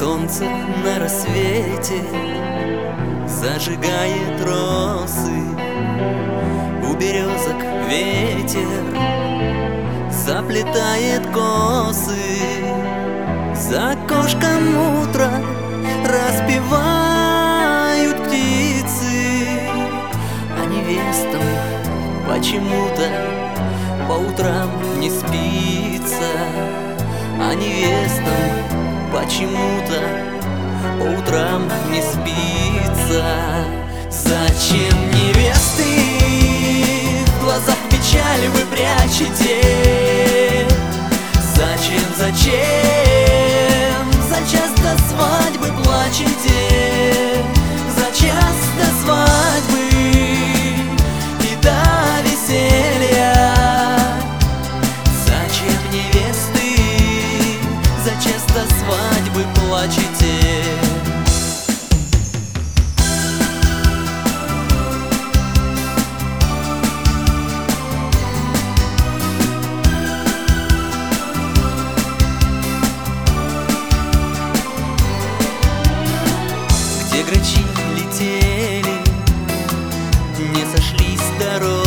солнце на рассвете Зажигает росы У березок ветер Заплетает косы. За окошком утро Распевают птицы А невестам почему-то По утрам не спится А невестам почему-то по утрам не спится. Зачем невесты часто свадьбы плачете? Где грачи летели, не сошлись дороги,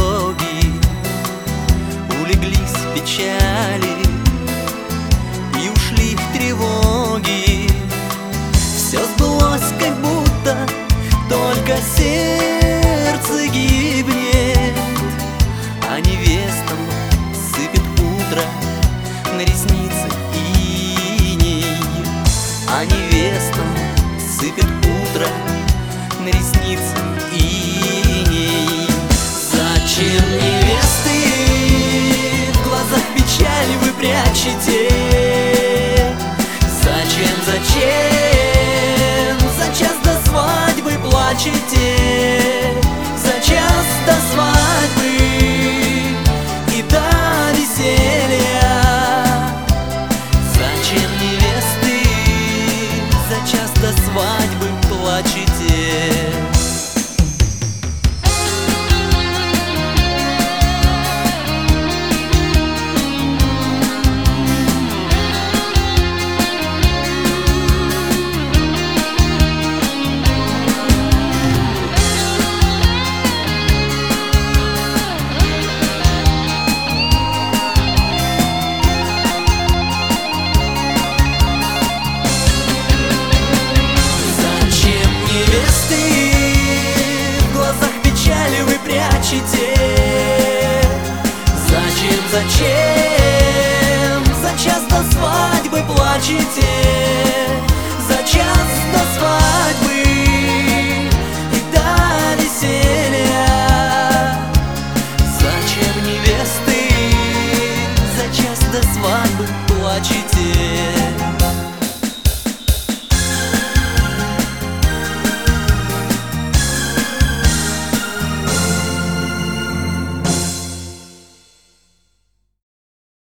сыпет утро на ресницы иней. Зачем невесты в глазах печали вы прячете? Зачем, зачем за час до свадьбы плачете? Зачем, за час до свадьбы плачете? За час до свадьбы и до веселья Зачем невесты за час до свадьбы плачете?